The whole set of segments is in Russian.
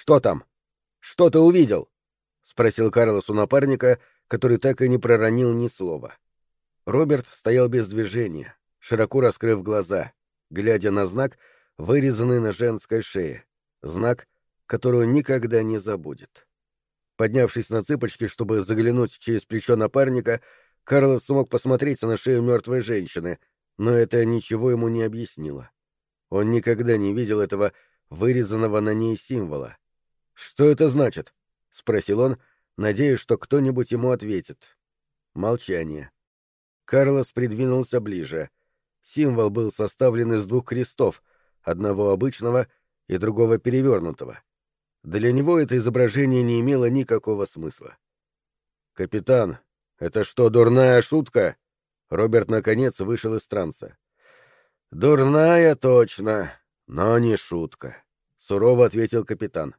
Что там? Что ты увидел? спросил Карлос у напарника, который так и не проронил ни слова. Роберт стоял без движения, широко раскрыв глаза, глядя на знак, вырезанный на женской шее, знак, который он никогда не забудет. Поднявшись на цыпочки, чтобы заглянуть через плечо напарника, Карлос смог посмотреть на шею мертвой женщины, но это ничего ему не объяснило. Он никогда не видел этого вырезанного на ней символа. «Что это значит?» — спросил он, надеясь, что кто-нибудь ему ответит. Молчание. Карлос придвинулся ближе. Символ был составлен из двух крестов, одного обычного и другого перевернутого. Для него это изображение не имело никакого смысла. «Капитан, это что, дурная шутка?» Роберт, наконец, вышел из транса. «Дурная, точно, но не шутка», — сурово ответил капитан.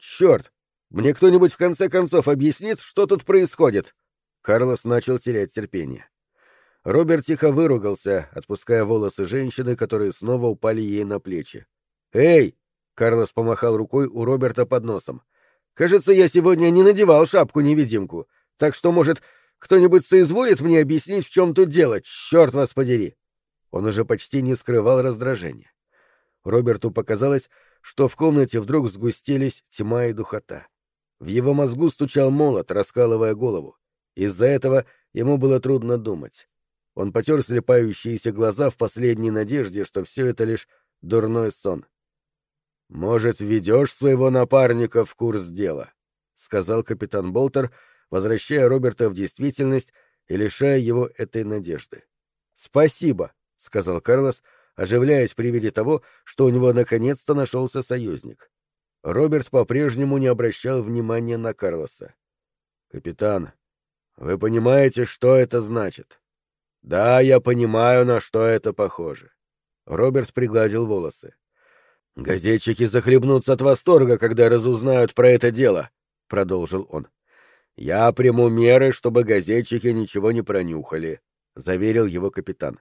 «Черт! Мне кто-нибудь в конце концов объяснит, что тут происходит?» Карлос начал терять терпение. Роберт тихо выругался, отпуская волосы женщины, которые снова упали ей на плечи. «Эй!» — Карлос помахал рукой у Роберта под носом. «Кажется, я сегодня не надевал шапку-невидимку, так что, может, кто-нибудь соизволит мне объяснить, в чем тут дело? Черт вас подери!» Он уже почти не скрывал раздражения. Роберту показалось, что в комнате вдруг сгустились тьма и духота. В его мозгу стучал молот, раскалывая голову. Из-за этого ему было трудно думать. Он потер слепающиеся глаза в последней надежде, что все это лишь дурной сон. «Может, ведешь своего напарника в курс дела?» — сказал капитан Болтер, возвращая Роберта в действительность и лишая его этой надежды. «Спасибо», — сказал Карлос, оживляясь при виде того, что у него наконец-то нашелся союзник. Роберт по-прежнему не обращал внимания на Карлоса. «Капитан, вы понимаете, что это значит?» «Да, я понимаю, на что это похоже». Роберт пригладил волосы. «Газетчики захлебнутся от восторга, когда разузнают про это дело», — продолжил он. «Я приму меры, чтобы газетчики ничего не пронюхали», — заверил его капитан.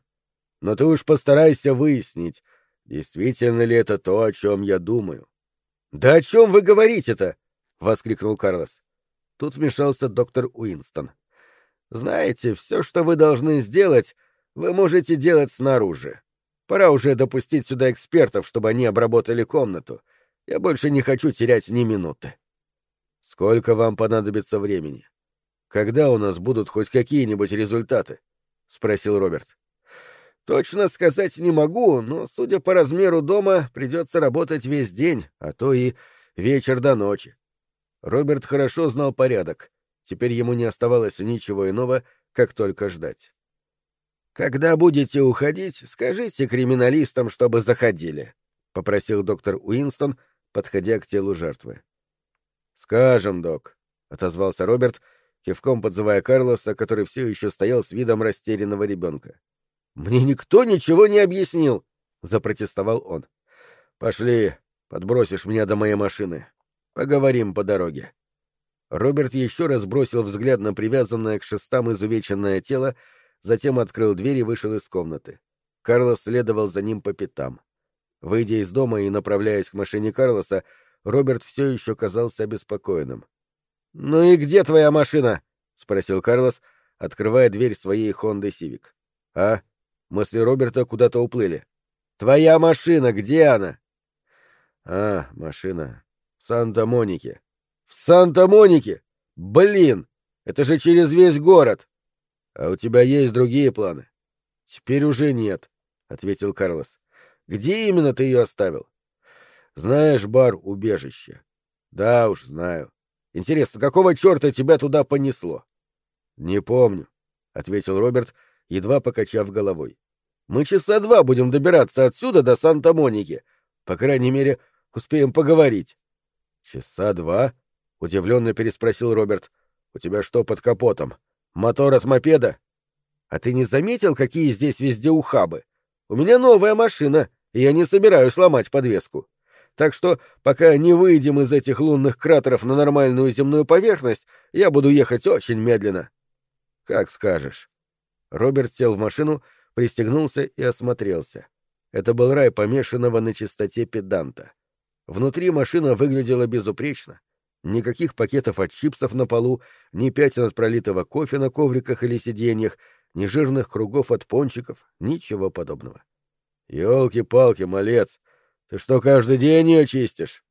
«Но ты уж постарайся выяснить, действительно ли это то, о чем я думаю». «Да о чем вы говорите-то?» — воскликнул Карлос. Тут вмешался доктор Уинстон. Знаете, все, что вы должны сделать, вы можете делать снаружи. Пора уже допустить сюда экспертов, чтобы они обработали комнату. Я больше не хочу терять ни минуты. Сколько вам понадобится времени? Когда у нас будут хоть какие-нибудь результаты? спросил Роберт. Точно сказать не могу, но, судя по размеру дома, придется работать весь день, а то и вечер до ночи. Роберт хорошо знал порядок. Теперь ему не оставалось ничего иного, как только ждать. «Когда будете уходить, скажите криминалистам, чтобы заходили», — попросил доктор Уинстон, подходя к телу жертвы. «Скажем, док», — отозвался Роберт, кивком подзывая Карлоса, который все еще стоял с видом растерянного ребенка. «Мне никто ничего не объяснил», — запротестовал он. «Пошли, подбросишь меня до моей машины. Поговорим по дороге». Роберт еще раз бросил взгляд на привязанное к шестам изувеченное тело, затем открыл дверь и вышел из комнаты. Карлос следовал за ним по пятам. Выйдя из дома и направляясь к машине Карлоса, Роберт все еще казался обеспокоенным. «Ну и где твоя машина?» — спросил Карлос, открывая дверь своей Хонды Сивик. «А?» Мысли Роберта куда-то уплыли. «Твоя машина, где она?» «А, машина. В Санта-Монике. В Санта-Монике? Блин! Это же через весь город! А у тебя есть другие планы? Теперь уже нет, — ответил Карлос. Где именно ты ее оставил? Знаешь бар-убежище? Да уж, знаю. Интересно, какого черта тебя туда понесло? Не помню, — ответил Роберт, едва покачав головой. Мы часа два будем добираться отсюда до Санта-Моники. По крайней мере, успеем поговорить. Часа два? — удивленно переспросил Роберт. «У тебя что под капотом? Мотор от мопеда?» «А ты не заметил, какие здесь везде ухабы? У меня новая машина, и я не собираюсь ломать подвеску. Так что, пока не выйдем из этих лунных кратеров на нормальную земную поверхность, я буду ехать очень медленно». «Как скажешь». Роберт сел в машину, пристегнулся и осмотрелся. Это был рай помешанного на чистоте педанта. Внутри машина выглядела безупречно. Никаких пакетов от чипсов на полу, ни пятен от пролитого кофе на ковриках или сиденьях, ни жирных кругов от пончиков, ничего подобного. «Елки-палки, малец! Ты что, каждый день ее чистишь?»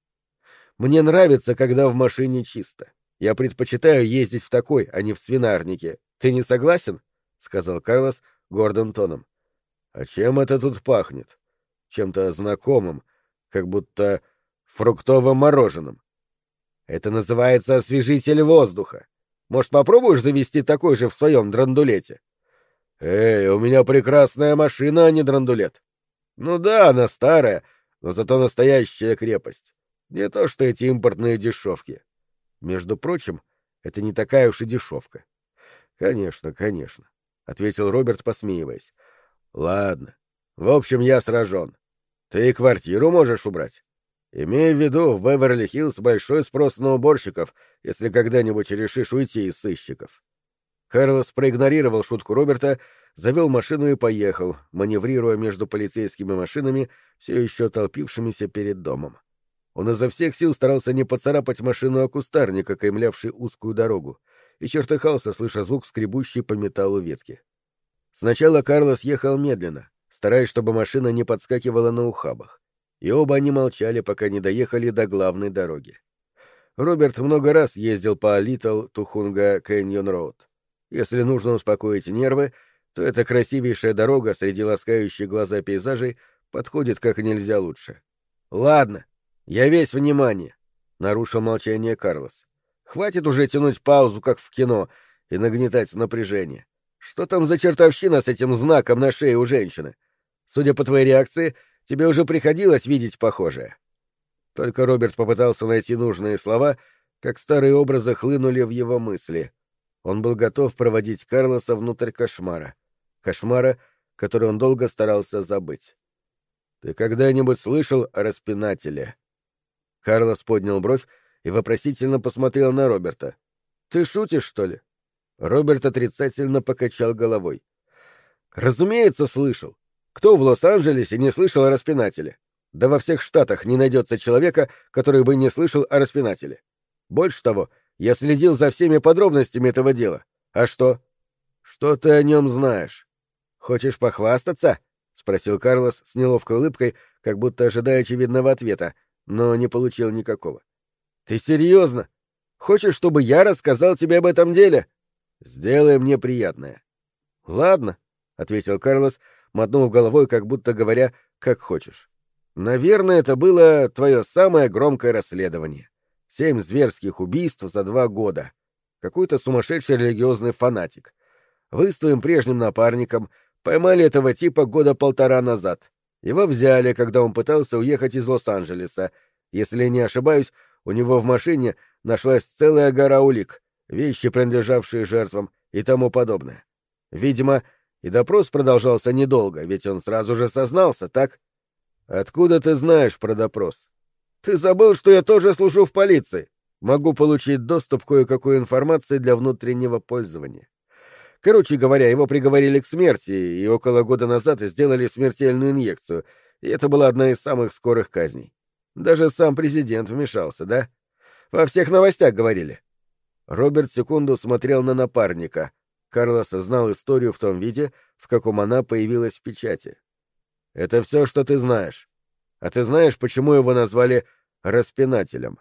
«Мне нравится, когда в машине чисто. Я предпочитаю ездить в такой, а не в свинарнике. Ты не согласен?» — сказал Карлос гордым тоном. «А чем это тут пахнет? Чем-то знакомым, как будто фруктовым мороженым. Это называется освежитель воздуха. Может, попробуешь завести такой же в своем драндулете? Эй, у меня прекрасная машина, а не драндулет. Ну да, она старая, но зато настоящая крепость. Не то что эти импортные дешевки. Между прочим, это не такая уж и дешевка. Конечно, конечно, — ответил Роберт, посмеиваясь. Ладно. В общем, я сражен. Ты и квартиру можешь убрать. Имея в виду, в Беверли-Хиллз большой спрос на уборщиков, если когда-нибудь решишь уйти из сыщиков. Карлос проигнорировал шутку Роберта, завел машину и поехал, маневрируя между полицейскими машинами, все еще толпившимися перед домом. Он изо всех сил старался не поцарапать машину о кустарник, окаймлявший узкую дорогу, и чертыхался, слыша звук скребущей по металлу ветки. Сначала Карлос ехал медленно, стараясь, чтобы машина не подскакивала на ухабах и оба они молчали, пока не доехали до главной дороги. Роберт много раз ездил по Литл Тухунга Кэньон Роуд. Если нужно успокоить нервы, то эта красивейшая дорога среди ласкающих глаза пейзажей подходит как нельзя лучше. «Ладно, я весь внимание», — нарушил молчание Карлос. «Хватит уже тянуть паузу, как в кино, и нагнетать напряжение. Что там за чертовщина с этим знаком на шее у женщины? Судя по твоей реакции, Тебе уже приходилось видеть похожее. Только Роберт попытался найти нужные слова, как старые образы хлынули в его мысли. Он был готов проводить Карлоса внутрь кошмара. Кошмара, который он долго старался забыть. «Ты когда-нибудь слышал о распинателе?» Карлос поднял бровь и вопросительно посмотрел на Роберта. «Ты шутишь, что ли?» Роберт отрицательно покачал головой. «Разумеется, слышал. Кто в Лос-Анджелесе не слышал о распинателе? Да во всех штатах не найдется человека, который бы не слышал о распинателе. Больше того, я следил за всеми подробностями этого дела. А что? Что ты о нем знаешь? Хочешь похвастаться? спросил Карлос с неловкой улыбкой, как будто ожидая очевидного ответа, но не получил никакого. Ты серьезно? Хочешь, чтобы я рассказал тебе об этом деле? Сделай мне приятное. Ладно, ответил Карлос, мотнув головой, как будто говоря, как хочешь. Наверное, это было твое самое громкое расследование. Семь зверских убийств за два года. Какой-то сумасшедший религиозный фанатик. Вы с твоим прежним напарником поймали этого типа года полтора назад. Его взяли, когда он пытался уехать из Лос-Анджелеса. Если не ошибаюсь, у него в машине нашлась целая гора улик, вещи, принадлежавшие жертвам и тому подобное. Видимо, и допрос продолжался недолго, ведь он сразу же сознался, так? Откуда ты знаешь про допрос? Ты забыл, что я тоже служу в полиции. Могу получить доступ к кое-какой информации для внутреннего пользования. Короче говоря, его приговорили к смерти, и около года назад сделали смертельную инъекцию, и это была одна из самых скорых казней. Даже сам президент вмешался, да? Во всех новостях говорили. Роберт секунду смотрел на напарника, Карлос знал историю в том виде, в каком она появилась в печати. «Это все, что ты знаешь. А ты знаешь, почему его назвали распинателем?»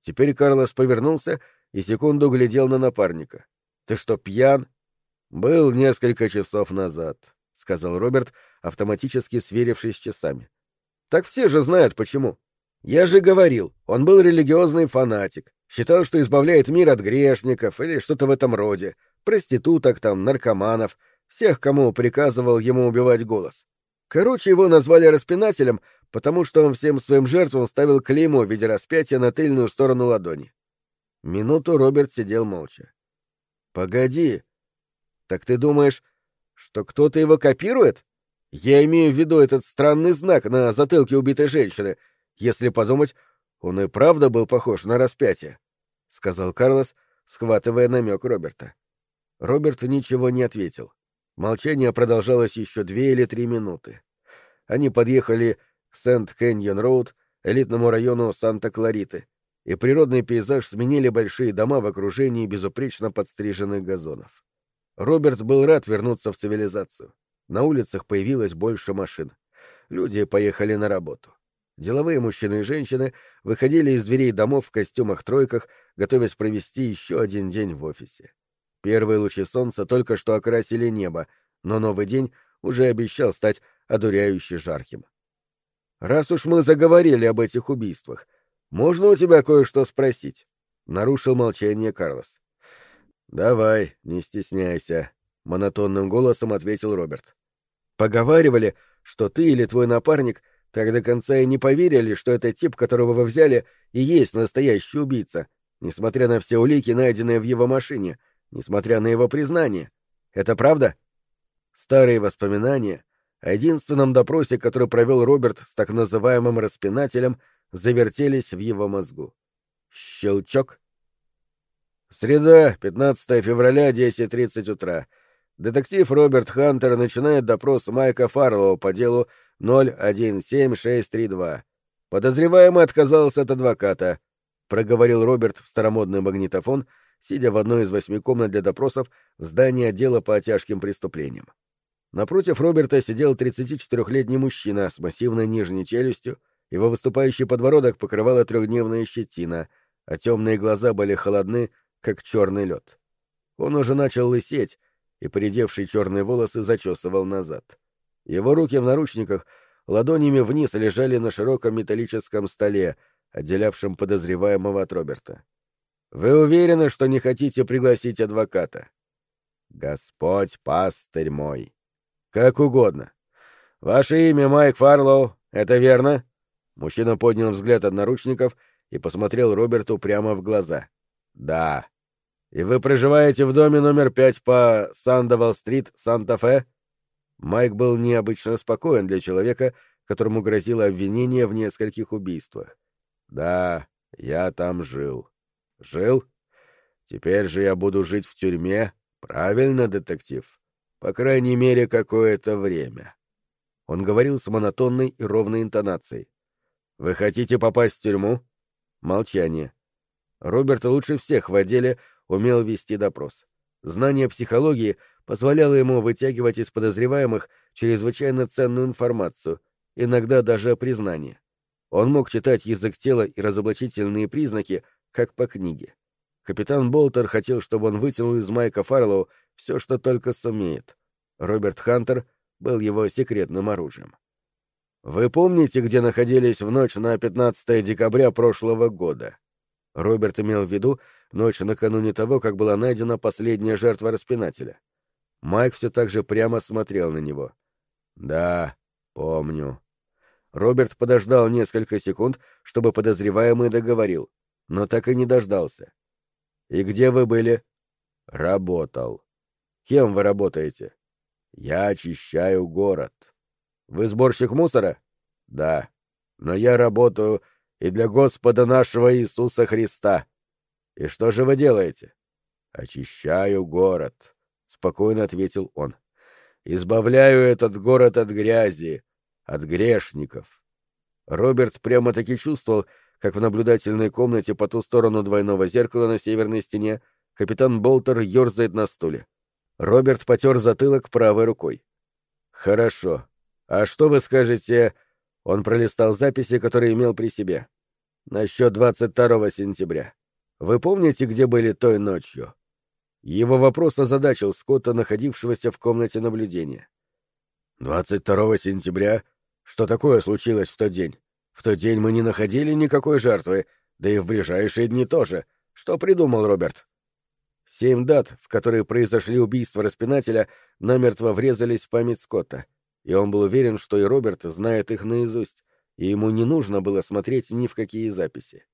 Теперь Карлос повернулся и секунду глядел на напарника. «Ты что, пьян?» «Был несколько часов назад», — сказал Роберт, автоматически сверившись с часами. «Так все же знают, почему. Я же говорил, он был религиозный фанатик, считал, что избавляет мир от грешников или что-то в этом роде, проституток там, наркоманов, всех, кому приказывал ему убивать голос. Короче, его назвали распинателем, потому что он всем своим жертвам ставил клеймо в виде распятия на тыльную сторону ладони. Минуту Роберт сидел молча. «Погоди. Так ты думаешь, что кто-то его копирует? Я имею в виду этот странный знак на затылке убитой женщины. Если подумать, он и правда был похож на распятие», — сказал Карлос, схватывая намек Роберта. Роберт ничего не ответил. Молчание продолжалось еще две или три минуты. Они подъехали к Сент-Кэньон-Роуд, элитному району Санта-Клариты, и природный пейзаж сменили большие дома в окружении безупречно подстриженных газонов. Роберт был рад вернуться в цивилизацию. На улицах появилось больше машин. Люди поехали на работу. Деловые мужчины и женщины выходили из дверей домов в костюмах-тройках, готовясь провести еще один день в офисе. Первые лучи солнца только что окрасили небо, но новый день уже обещал стать одуряюще жарким. «Раз уж мы заговорили об этих убийствах, можно у тебя кое-что спросить?» — нарушил молчание Карлос. «Давай, не стесняйся», — монотонным голосом ответил Роберт. «Поговаривали, что ты или твой напарник так до конца и не поверили, что это тип, которого вы взяли, и есть настоящий убийца, несмотря на все улики, найденные в его машине, несмотря на его признание. Это правда?» Старые воспоминания о единственном допросе, который провел Роберт с так называемым распинателем, завертелись в его мозгу. Щелчок. Среда, 15 февраля, 10.30 утра. Детектив Роберт Хантер начинает допрос Майка Фарлоу по делу 017632. Подозреваемый отказался от адвоката, проговорил Роберт в старомодный магнитофон, сидя в одной из восьми комнат для допросов в здании отдела по тяжким преступлениям. Напротив Роберта сидел 34-летний мужчина с массивной нижней челюстью, его выступающий подбородок покрывала трехдневная щетина, а темные глаза были холодны, как черный лед. Он уже начал лысеть, и поредевшие черные волосы зачесывал назад. Его руки в наручниках ладонями вниз лежали на широком металлическом столе, отделявшем подозреваемого от Роберта. «Вы уверены, что не хотите пригласить адвоката?» «Господь пастырь мой!» «Как угодно. Ваше имя Майк Фарлоу, это верно?» Мужчина поднял взгляд от наручников и посмотрел Роберту прямо в глаза. «Да». «И вы проживаете в доме номер пять по Сандовал-стрит, Санта-Фе?» Майк был необычно спокоен для человека, которому грозило обвинение в нескольких убийствах. «Да, я там жил». «Жил? Теперь же я буду жить в тюрьме, правильно, детектив?» По крайней мере, какое-то время. Он говорил с монотонной и ровной интонацией. «Вы хотите попасть в тюрьму?» Молчание. Роберт лучше всех в отделе умел вести допрос. Знание психологии позволяло ему вытягивать из подозреваемых чрезвычайно ценную информацию, иногда даже признание. Он мог читать язык тела и разоблачительные признаки, как по книге. Капитан Болтер хотел, чтобы он вытянул из Майка Фарлоу все, что только сумеет. Роберт Хантер был его секретным оружием. «Вы помните, где находились в ночь на 15 декабря прошлого года?» Роберт имел в виду ночь накануне того, как была найдена последняя жертва распинателя. Майк все так же прямо смотрел на него. «Да, помню». Роберт подождал несколько секунд, чтобы подозреваемый договорил, но так и не дождался. «И где вы были?» «Работал». Кем вы работаете? Я очищаю город. Вы сборщик мусора? Да. Но я работаю и для Господа нашего Иисуса Христа. И что же вы делаете? Очищаю город, спокойно ответил он. Избавляю этот город от грязи, от грешников. Роберт прямо-таки чувствовал, как в наблюдательной комнате по ту сторону двойного зеркала на северной стене капитан Болтер ерзает на стуле. Роберт потер затылок правой рукой. «Хорошо. А что вы скажете...» Он пролистал записи, которые имел при себе. «Насчет 22 сентября. Вы помните, где были той ночью?» Его вопрос озадачил Скотта, находившегося в комнате наблюдения. «22 сентября? Что такое случилось в тот день? В тот день мы не находили никакой жертвы, да и в ближайшие дни тоже. Что придумал Роберт?» Семь дат, в которые произошли убийства распинателя, намертво врезались в память Скотта, и он был уверен, что и Роберт знает их наизусть, и ему не нужно было смотреть ни в какие записи.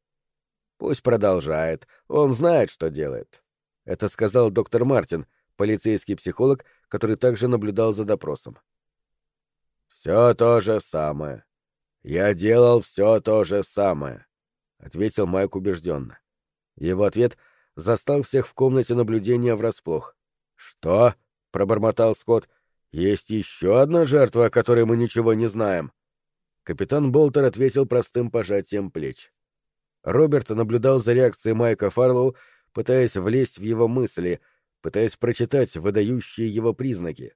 «Пусть продолжает, он знает, что делает», — это сказал доктор Мартин, полицейский психолог, который также наблюдал за допросом. «Все то же самое. Я делал все то же самое», — ответил Майк убежденно. Его ответ — застал всех в комнате наблюдения врасплох. «Что?» — пробормотал Скотт. «Есть еще одна жертва, о которой мы ничего не знаем». Капитан Болтер ответил простым пожатием плеч. Роберт наблюдал за реакцией Майка Фарлоу, пытаясь влезть в его мысли, пытаясь прочитать выдающие его признаки.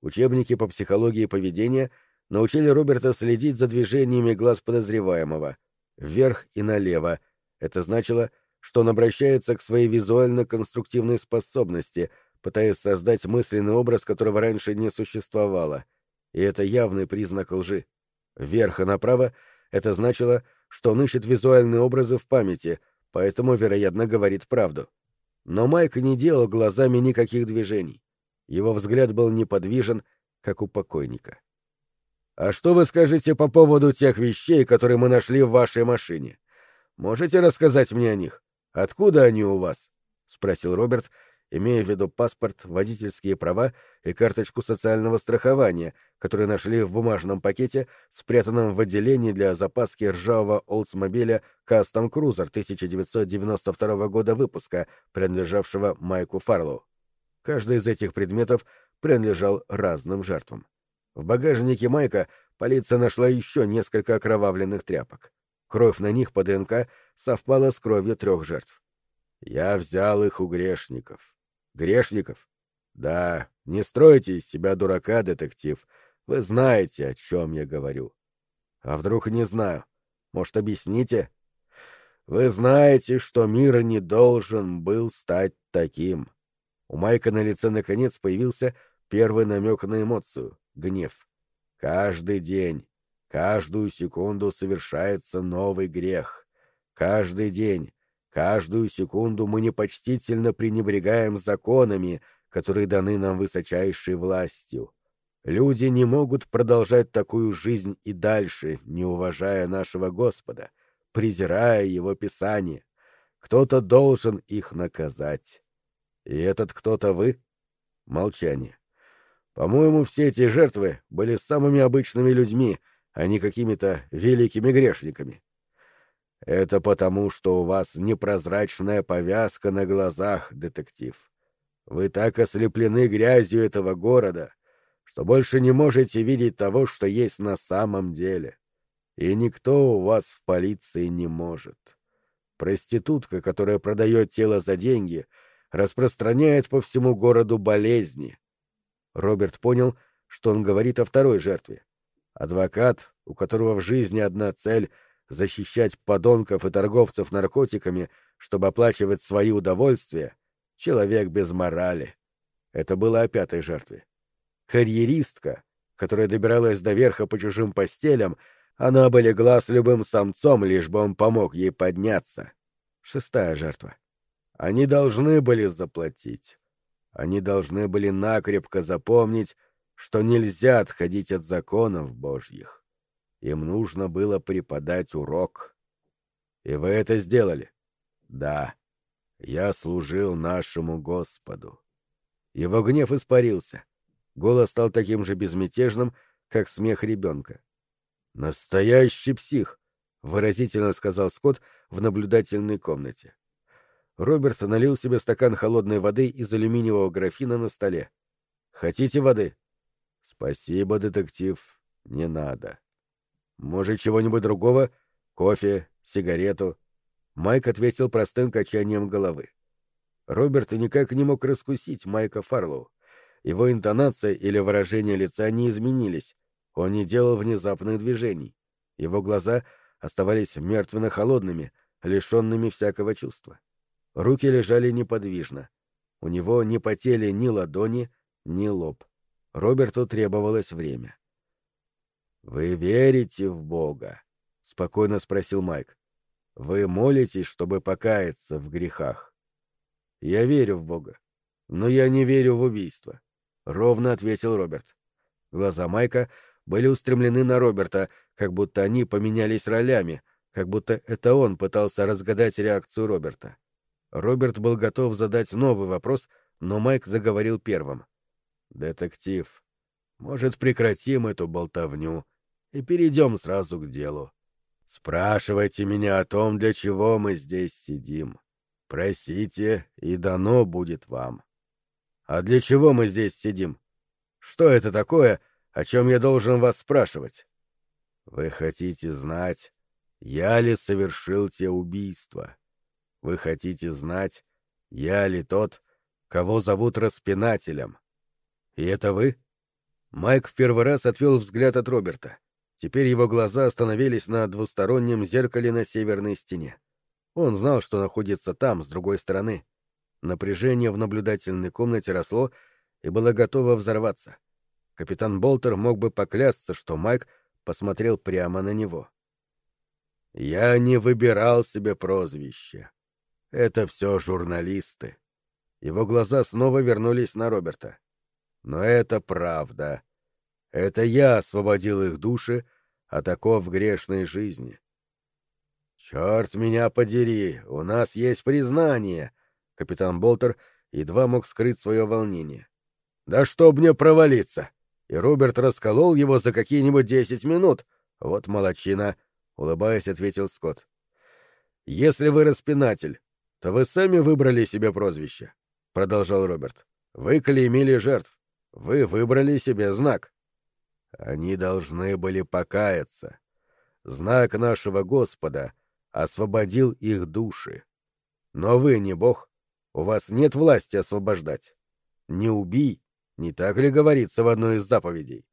Учебники по психологии поведения научили Роберта следить за движениями глаз подозреваемого, вверх и налево. Это значило, что он обращается к своей визуально-конструктивной способности, пытаясь создать мысленный образ, которого раньше не существовало. И это явный признак лжи. Вверх и направо — это значило, что он ищет визуальные образы в памяти, поэтому, вероятно, говорит правду. Но Майк не делал глазами никаких движений. Его взгляд был неподвижен, как у покойника. «А что вы скажете по поводу тех вещей, которые мы нашли в вашей машине? Можете рассказать мне о них? Откуда они у вас?» — спросил Роберт, имея в виду паспорт, водительские права и карточку социального страхования, которые нашли в бумажном пакете, спрятанном в отделении для запаски ржавого Олдсмобиля Custom Cruiser 1992 года выпуска, принадлежавшего Майку Фарлоу. Каждый из этих предметов принадлежал разным жертвам. В багажнике Майка полиция нашла еще несколько окровавленных тряпок. Кровь на них по ДНК совпала с кровью трех жертв. Я взял их у грешников. Грешников? Да, не стройте из себя дурака, детектив. Вы знаете, о чем я говорю. А вдруг не знаю? Может, объясните? Вы знаете, что мир не должен был стать таким. У Майка на лице наконец появился первый намек на эмоцию — гнев. Каждый день, каждую секунду совершается новый грех. Каждый день, каждую секунду мы непочтительно пренебрегаем законами, которые даны нам высочайшей властью. Люди не могут продолжать такую жизнь и дальше, не уважая нашего Господа, презирая Его Писание. Кто-то должен их наказать. И этот кто-то вы? Молчание. По-моему, все эти жертвы были самыми обычными людьми, а не какими-то великими грешниками. Это потому, что у вас непрозрачная повязка на глазах, детектив. Вы так ослеплены грязью этого города, что больше не можете видеть того, что есть на самом деле. И никто у вас в полиции не может. Проститутка, которая продает тело за деньги — распространяет по всему городу болезни. Роберт понял, что он говорит о второй жертве. Адвокат, у которого в жизни одна цель — защищать подонков и торговцев наркотиками, чтобы оплачивать свои удовольствия, человек без морали. Это было о пятой жертве. Карьеристка, которая добиралась до верха по чужим постелям, она бы легла с любым самцом, лишь бы он помог ей подняться. Шестая жертва. Они должны были заплатить. Они должны были накрепко запомнить, что нельзя отходить от законов Божьих. Им нужно было преподать урок. И вы это сделали? Да. Я служил нашему Господу. Его гнев испарился. Голос стал таким же безмятежным, как смех ребенка. «Настоящий псих!» — выразительно сказал Скотт в наблюдательной комнате. Роберт налил себе стакан холодной воды из алюминиевого графина на столе. «Хотите воды?» «Спасибо, детектив. Не надо». «Может, чего-нибудь другого? Кофе, сигарету?» Майк ответил простым качанием головы. Роберт никак не мог раскусить Майка Фарлоу. Его интонация или выражение лица не изменились. Он не делал внезапных движений. Его глаза оставались мертвенно-холодными, лишенными всякого чувства. Руки лежали неподвижно. У него не потели ни ладони, ни лоб. Роберту требовалось время. «Вы верите в Бога?» — спокойно спросил Майк. «Вы молитесь, чтобы покаяться в грехах?» «Я верю в Бога, но я не верю в убийство», — ровно ответил Роберт. Глаза Майка были устремлены на Роберта, как будто они поменялись ролями, как будто это он пытался разгадать реакцию Роберта. Роберт был готов задать новый вопрос, но Майк заговорил первым. «Детектив, может, прекратим эту болтовню и перейдем сразу к делу? Спрашивайте меня о том, для чего мы здесь сидим. Просите, и дано будет вам. А для чего мы здесь сидим? Что это такое, о чем я должен вас спрашивать?» Вы хотите знать, я ли совершил те убийства? Вы хотите знать, я ли тот, кого зовут распинателем? И это вы? Майк в первый раз отвел взгляд от Роберта. Теперь его глаза остановились на двустороннем зеркале на северной стене. Он знал, что находится там, с другой стороны. Напряжение в наблюдательной комнате росло и было готово взорваться. Капитан Болтер мог бы поклясться, что Майк посмотрел прямо на него. «Я не выбирал себе прозвище. Это все журналисты». Его глаза снова вернулись на Роберта. «Но это правда. Это я освободил их души от оков грешной жизни. «Черт меня подери, у нас есть признание!» Капитан Болтер едва мог скрыть свое волнение. «Да чтоб мне провалиться!» И Роберт расколол его за какие-нибудь десять минут. Вот молочина, — улыбаясь, ответил Скотт. «Если вы распинатель, то вы сами выбрали себе прозвище», — продолжал Роберт. «Вы клеймили жертв. Вы выбрали себе знак». «Они должны были покаяться. Знак нашего Господа — освободил их души. Но вы не бог, у вас нет власти освобождать. Не убий, не так ли говорится в одной из заповедей?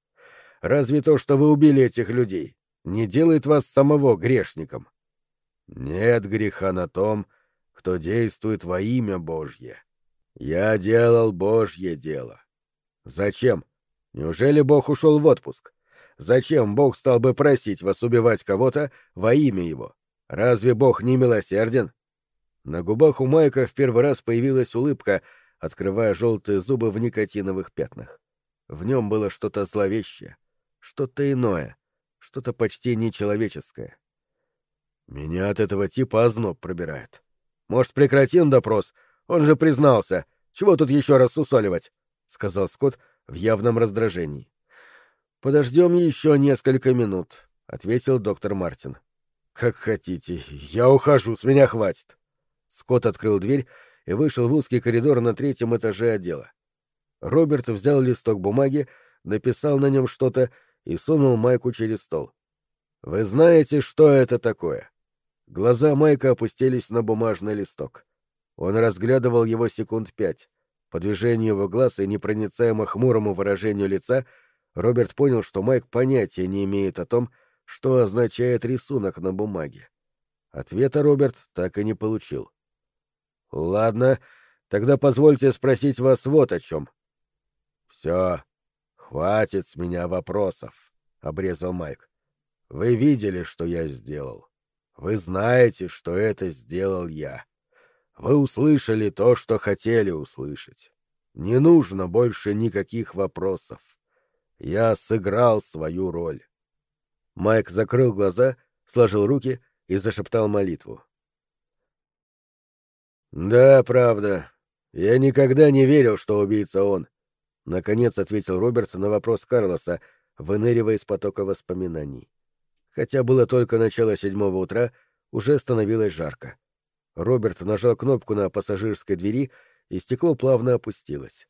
Разве то, что вы убили этих людей, не делает вас самого грешником? Нет греха на том, кто действует во имя Божье. Я делал Божье дело. Зачем? Неужели Бог ушел в отпуск? Зачем Бог стал бы просить вас убивать кого-то во имя Его? Разве Бог не милосерден? На губах у Майка в первый раз появилась улыбка, открывая желтые зубы в никотиновых пятнах. В нем было что-то зловещее, что-то иное, что-то почти нечеловеческое. Меня от этого типа озноб пробирает. Может, прекратим допрос? Он же признался. Чего тут еще раз усоливать? — сказал Скотт в явном раздражении. — Подождем еще несколько минут, — ответил доктор Мартин. — «Как хотите. Я ухожу, с меня хватит». Скотт открыл дверь и вышел в узкий коридор на третьем этаже отдела. Роберт взял листок бумаги, написал на нем что-то и сунул Майку через стол. «Вы знаете, что это такое?» Глаза Майка опустились на бумажный листок. Он разглядывал его секунд пять. По движению его глаз и непроницаемо хмурому выражению лица Роберт понял, что Майк понятия не имеет о том, что означает рисунок на бумаге. Ответа Роберт так и не получил. «Ладно, тогда позвольте спросить вас вот о чем». «Все, хватит с меня вопросов», — обрезал Майк. «Вы видели, что я сделал. Вы знаете, что это сделал я. Вы услышали то, что хотели услышать. Не нужно больше никаких вопросов. Я сыграл свою роль. Майк закрыл глаза, сложил руки и зашептал молитву. «Да, правда. Я никогда не верил, что убийца он», — наконец ответил Роберт на вопрос Карлоса, выныривая из потока воспоминаний. Хотя было только начало седьмого утра, уже становилось жарко. Роберт нажал кнопку на пассажирской двери, и стекло плавно опустилось.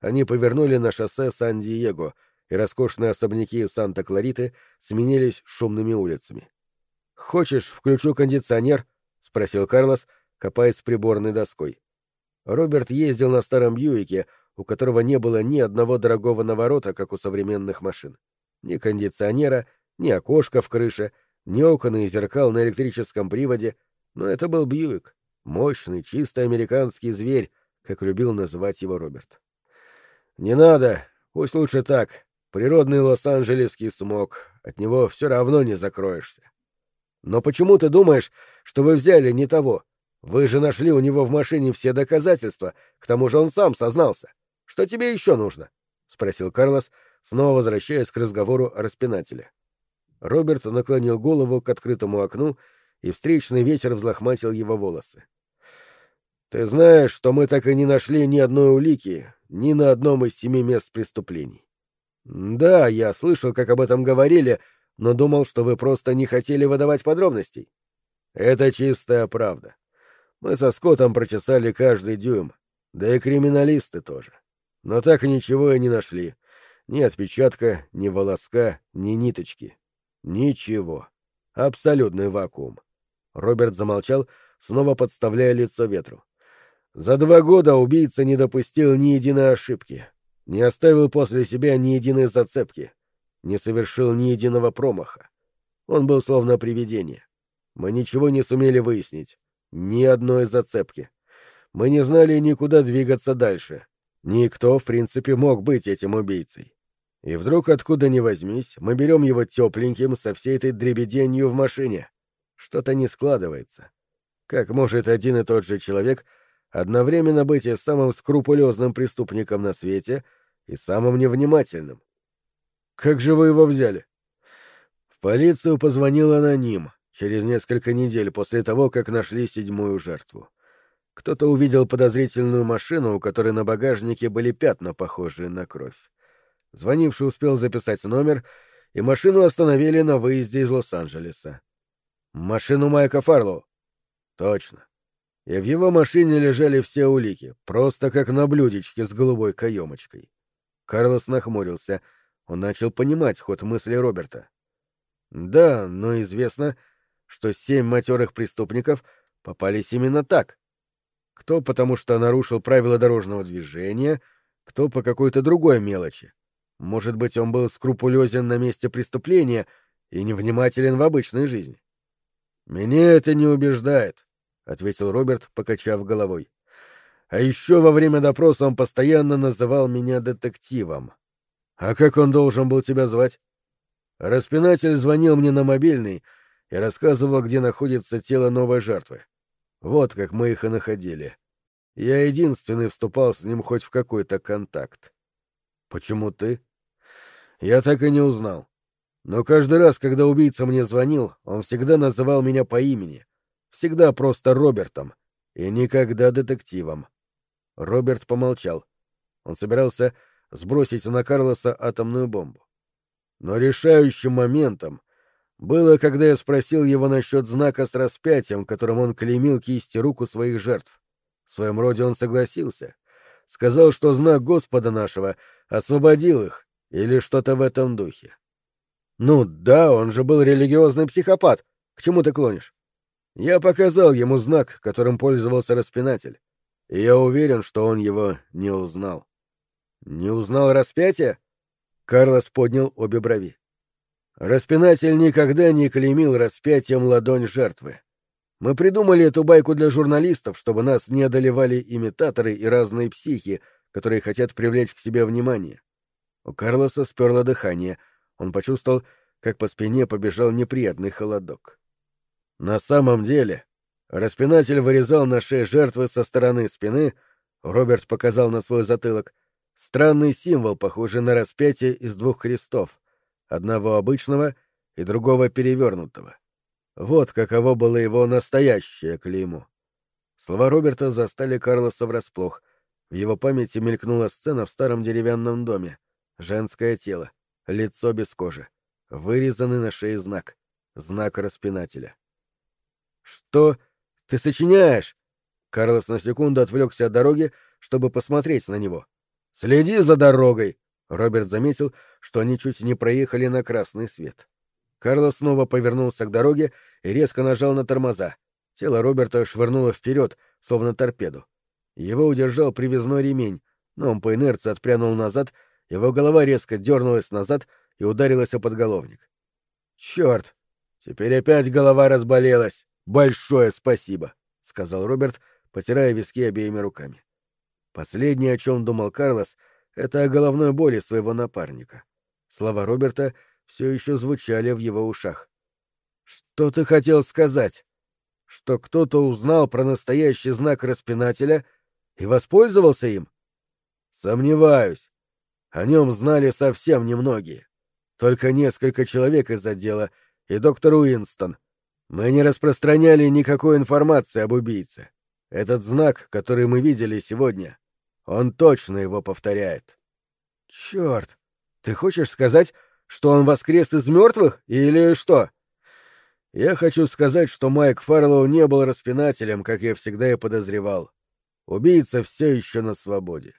Они повернули на шоссе Сан-Диего — и роскошные особняки Санта-Клариты сменились шумными улицами. «Хочешь, включу кондиционер?» — спросил Карлос, копаясь с приборной доской. Роберт ездил на старом Бьюике, у которого не было ни одного дорогого наворота, как у современных машин. Ни кондиционера, ни окошка в крыше, ни окон и зеркал на электрическом приводе, но это был Бьюик, мощный, чисто американский зверь, как любил называть его Роберт. «Не надо, пусть лучше так», Природный лос-анджелесский смог, от него все равно не закроешься. Но почему ты думаешь, что вы взяли не того? Вы же нашли у него в машине все доказательства, к тому же он сам сознался. Что тебе еще нужно? — спросил Карлос, снова возвращаясь к разговору о распинателе. Роберт наклонил голову к открытому окну, и встречный ветер взлохматил его волосы. — Ты знаешь, что мы так и не нашли ни одной улики, ни на одном из семи мест преступлений. «Да, я слышал, как об этом говорили, но думал, что вы просто не хотели выдавать подробностей». «Это чистая правда. Мы со Скоттом прочесали каждый дюйм, да и криминалисты тоже. Но так ничего и не нашли. Ни отпечатка, ни волоска, ни ниточки. Ничего. Абсолютный вакуум. Роберт замолчал, снова подставляя лицо ветру. За два года убийца не допустил ни единой ошибки, не оставил после себя ни единой зацепки, не совершил ни единого промаха. Он был словно привидение. Мы ничего не сумели выяснить, ни одной зацепки. Мы не знали никуда двигаться дальше. Никто, в принципе, мог быть этим убийцей. И вдруг, откуда ни возьмись, мы берем его тепленьким со всей этой дребеденью в машине. Что-то не складывается. Как может один и тот же человек одновременно быть и самым скрупулезным преступником на свете, и самым невнимательным? Как же вы его взяли? В полицию позвонил аноним через несколько недель после того, как нашли седьмую жертву. Кто-то увидел подозрительную машину, у которой на багажнике были пятна, похожие на кровь. Звонивший успел записать номер, и машину остановили на выезде из Лос-Анджелеса. Машину Майка Фарлоу. Точно. И в его машине лежали все улики, просто как на блюдечке с голубой каемочкой. Карлос нахмурился. Он начал понимать ход мысли Роберта. Да, но известно, что семь матерых преступников попались именно так. Кто потому что нарушил правила дорожного движения, кто по какой-то другой мелочи. Может быть, он был скрупулезен на месте преступления и невнимателен в обычной жизни. «Меня это не убеждает», — ответил Роберт, покачав головой. «А еще во время допроса он постоянно называл меня детективом. А как он должен был тебя звать?» Распинатель звонил мне на мобильный и рассказывал, где находится тело новой жертвы. Вот как мы их и находили. Я единственный вступал с ним хоть в какой-то контакт. Почему ты? Я так и не узнал. Но каждый раз, когда убийца мне звонил, он всегда называл меня по имени. Всегда просто Робертом. И никогда детективом. Роберт помолчал. Он собирался сбросить на Карлоса атомную бомбу. Но решающим моментом было, когда я спросил его насчет знака с распятием, которым он клеймил кисти руку своих жертв. В своем роде он согласился. Сказал, что знак Господа нашего освободил их, или что-то в этом духе. Ну да, он же был религиозный психопат. К чему ты клонишь? Я показал ему знак, которым пользовался распинатель. И я уверен, что он его не узнал. Не узнал распятие? Карлос поднял обе брови. Распинатель никогда не клеймил распятием ладонь жертвы. Мы придумали эту байку для журналистов, чтобы нас не одолевали имитаторы и разные психи, которые хотят привлечь к себе внимание. У Карлоса сперло дыхание. Он почувствовал, как по спине побежал неприятный холодок. На самом деле, распинатель вырезал на шее жертвы со стороны спины, Роберт показал на свой затылок, странный символ, похожий на распятие из двух крестов, одного обычного и другого перевернутого. Вот каково было его настоящее клеймо. Слова Роберта застали Карлоса врасплох. В его памяти мелькнула сцена в старом деревянном доме. Женское тело, лицо без кожи, вырезанный на шее знак, знак распинателя. «Что ты сочиняешь?» Карлос на секунду отвлекся от дороги, чтобы посмотреть на него. «Следи за дорогой!» Роберт заметил, что они чуть не проехали на красный свет. Карлос снова повернулся к дороге и резко нажал на тормоза. Тело Роберта швырнуло вперед, словно торпеду. Его удержал привязной ремень, но он по инерции отпрянул назад его голова резко дернулась назад и ударилась о подголовник. «Черт! Теперь опять голова разболелась! Большое спасибо!» — сказал Роберт, потирая виски обеими руками. Последнее, о чем думал Карлос, — это о головной боли своего напарника. Слова Роберта все еще звучали в его ушах. «Что ты хотел сказать? Что кто-то узнал про настоящий знак распинателя и воспользовался им?» «Сомневаюсь. О нем знали совсем немногие. Только несколько человек из отдела и доктор Уинстон. Мы не распространяли никакой информации об убийце. Этот знак, который мы видели сегодня, он точно его повторяет. Черт! Ты хочешь сказать, что он воскрес из мертвых или что? Я хочу сказать, что Майк Фарлоу не был распинателем, как я всегда и подозревал. Убийца все еще на свободе.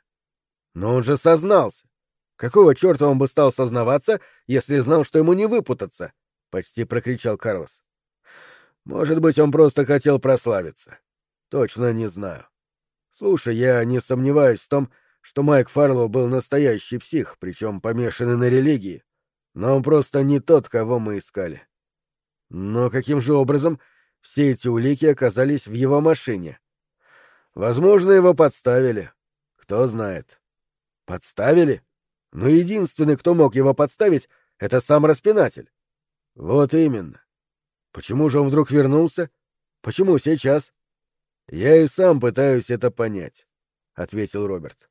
Но он же сознался. Какого черта он бы стал сознаваться, если знал, что ему не выпутаться? почти прокричал Карлос. Может быть, он просто хотел прославиться. Точно не знаю. Слушай, я не сомневаюсь в том, что Майк Фарлоу был настоящий псих, причем помешанный на религии. Но он просто не тот, кого мы искали. Но каким же образом все эти улики оказались в его машине? Возможно, его подставили. Кто знает. Подставили? Но единственный, кто мог его подставить, — это сам распинатель. Вот именно. Почему же он вдруг вернулся? Почему сейчас? Я и сам пытаюсь это понять, — ответил Роберт.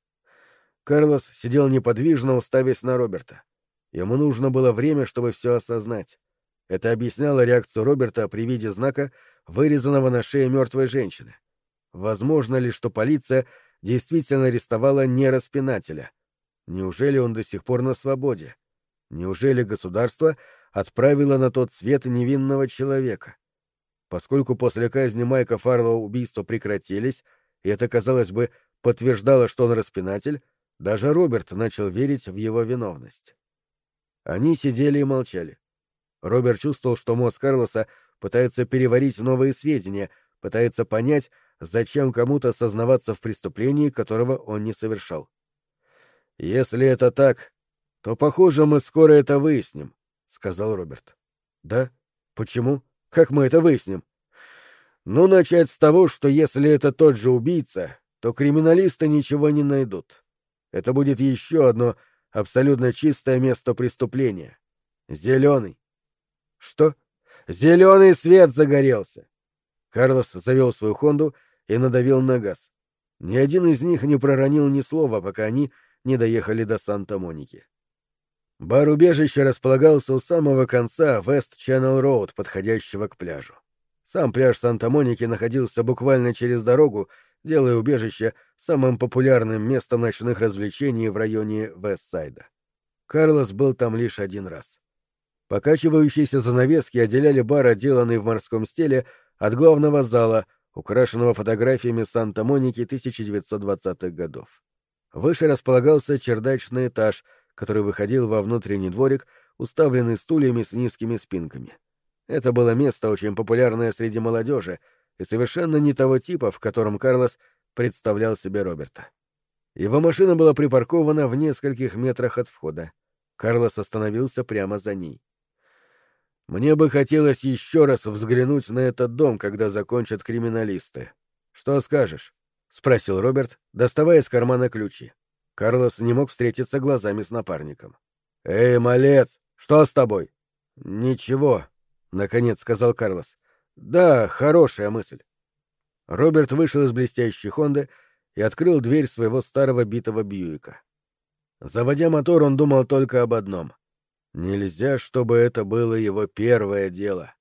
Карлос сидел неподвижно, уставясь на Роберта. Ему нужно было время, чтобы все осознать. Это объясняло реакцию Роберта при виде знака, вырезанного на шее мертвой женщины. Возможно ли, что полиция действительно арестовала не распинателя? Неужели он до сих пор на свободе? Неужели государство отправило на тот свет невинного человека? Поскольку после казни Майка Фарлоу убийства прекратились, и это, казалось бы, подтверждало, что он распинатель, даже Роберт начал верить в его виновность. Они сидели и молчали. Роберт чувствовал, что мозг Карлоса пытается переварить новые сведения, пытается понять, зачем кому-то сознаваться в преступлении, которого он не совершал. «Если это так, то, похоже, мы скоро это выясним», — сказал Роберт. «Да? Почему? Как мы это выясним?» «Ну, начать с того, что если это тот же убийца, то криминалисты ничего не найдут. Это будет еще одно абсолютно чистое место преступления. Зеленый. Что? Зеленый свет загорелся. Карлос завел свою Хонду и надавил на газ. Ни один из них не проронил ни слова, пока они не доехали до Санта-Моники. Бар-убежище располагался у самого конца Вест-Ченнел-Роуд, подходящего к пляжу. Сам пляж Санта-Моники находился буквально через дорогу, делая убежище самым популярным местом ночных развлечений в районе Вестсайда. Карлос был там лишь один раз. Покачивающиеся занавески отделяли бар, отделанный в морском стиле, от главного зала, украшенного фотографиями Санта-Моники 1920-х годов. Выше располагался чердачный этаж, который выходил во внутренний дворик, уставленный стульями с низкими спинками. Это было место очень популярное среди молодежи и совершенно не того типа, в котором Карлос представлял себе Роберта. Его машина была припаркована в нескольких метрах от входа. Карлос остановился прямо за ней. «Мне бы хотелось еще раз взглянуть на этот дом, когда закончат криминалисты. Что скажешь?» — спросил Роберт, доставая из кармана ключи. Карлос не мог встретиться глазами с напарником. «Эй, малец, что с тобой?» «Ничего», — наконец сказал Карлос. «Да, хорошая мысль». Роберт вышел из блестящей Хонды и открыл дверь своего старого битого Бьюика. Заводя мотор, он думал только об одном. Нельзя, чтобы это было его первое дело.